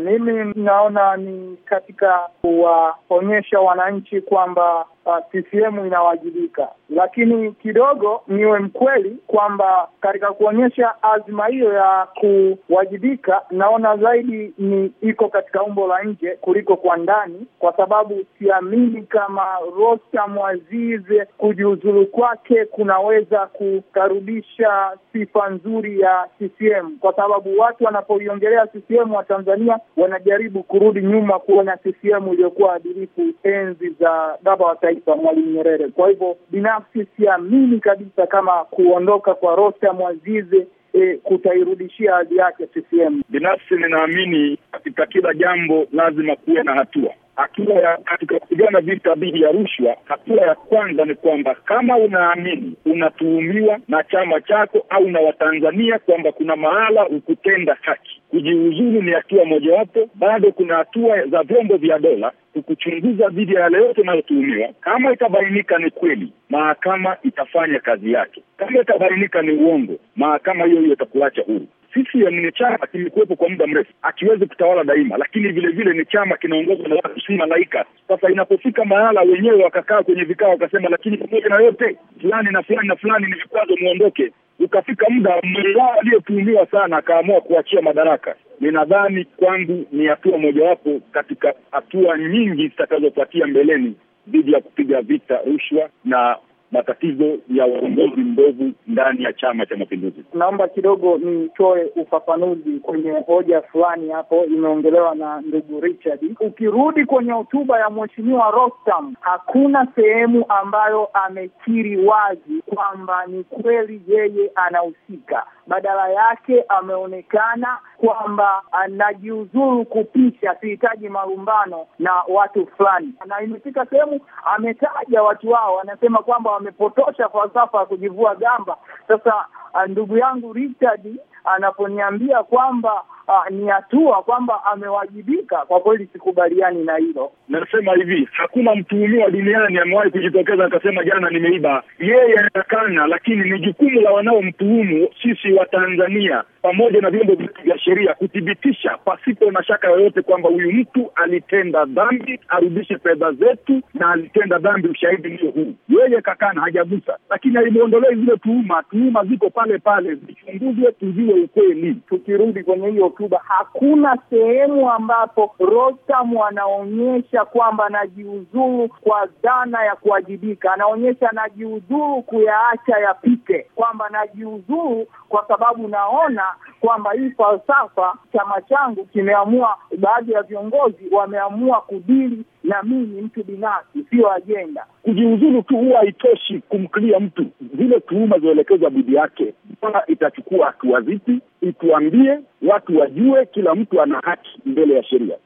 Mimi naona ni katika kuwaonyesha wananchi kwamba uh, CCM inawajibika, lakini kidogo niwe mkweli kwamba katika kuonyesha azma hiyo ya kuwajibika, naona zaidi ni iko katika umbo la nje kuliko kwa ndani, kwa sababu siamini kama Rostam mwazize kujiuzulu kwake kunaweza kukarudisha sifa nzuri ya CCM, kwa sababu watu wanapoiongelea CCM wa Tanzania wanajaribu kurudi nyuma kuona CCM iliyokuwa adilifu enzi za baba wa taifa Mwalimu Nyerere. Kwa hivyo binafsi siamini kabisa kama kuondoka kwa Rostam Aziz E, kutairudishia hadhi yake CCM. Binafsi ninaamini katika kila jambo lazima kuwe na hatua hatua ya katika kupigana vita dhidi ya rushwa. Hatua ya kwanza ni kwamba kama unaamini unatuhumiwa na chama chako au na Watanzania kwamba kuna mahala ukutenda haki, kujiuzulu ni hatua mojawapo. Bado kuna hatua za vyombo vya dola kukuchunguza dhidi ya yale yote yanayotuhumiwa. Kama itabainika ni kweli, mahakama itafanya kazi yake. Kama itabainika ni uongo, mahakama hiyo hiyo itakuacha huru. CCM ni chama kimekuwepo kwa muda mrefu, akiwezi kutawala daima, lakini vilevile vile ni chama kinaongozwa na watu si malaika. Sasa inapofika mahala wenyewe wakakaa kwenye vikao wakasema, lakini pamoja na yote fulani na fulani na fulani ni vikwazo, muondoke. Ukafika muda mmoja wao sana akaamua kuachia madaraka. Ninadhani kwangu ni hatua mojawapo katika hatua nyingi zitakazofuatia mbeleni dhidi ya kupiga vita rushwa na matatizo ya uongozi mbovu ndani ya Chama cha Mapinduzi. Naomba kidogo nitoe ufafanuzi kwenye hoja fulani hapo imeongelewa na ndugu Richard. Ukirudi kwenye hotuba ya Mheshimiwa Rostam, hakuna sehemu ambayo amekiri wazi kwamba ni kweli yeye anahusika. Badala yake ameonekana kwamba anajiuzuru kupisha, sihitaji malumbano na watu fulani, na imefika sehemu ametaja watu wao, anasema kwamba wamepotosha falsafa ya kujivua gamba. Sasa ndugu yangu Richard anaponiambia kwamba uh, ni hatua kwamba amewajibika, kwa kweli sikubaliani na hilo. Nasema hivi, hakuna mtuhumiwa duniani amewahi kujitokeza akasema jana nimeiba. Yeye anakana, lakini ni jukumu la wanaomtuhumu sisi wa Tanzania pamoja na vyombo vyetu vya sheria kuthibitisha pasipo na shaka yoyote kwamba huyu mtu alitenda dhambi, arudishe fedha zetu, na alitenda dhambi, ushahidi ndio huu. Yeye kakana, hajagusa, lakini alimuondolea zile tuhuma. Tuhuma ziko pale pale, zichunguzwe, tujue ukweli. Tukirudi kwenye hiyo hotuba, hakuna sehemu ambapo Rostam anaonyesha kwamba anajiuzuru kwa dhana ya kuwajibika. Anaonyesha anajiuzuru kuyaacha yapite, kwamba anajiuzuru kwa sababu naona kwamba hii falsafa chama changu kimeamua, baadhi ya viongozi wameamua kudili na mimi mtu binafsi, sio ajenda. Kujiuzulu tu huwa haitoshi kumklia mtu. Zile tuhuma zinaelekezwa dhidi yake, bora itachukua hatua zipi, ituambie, watu wajue, kila mtu ana haki mbele ya sheria.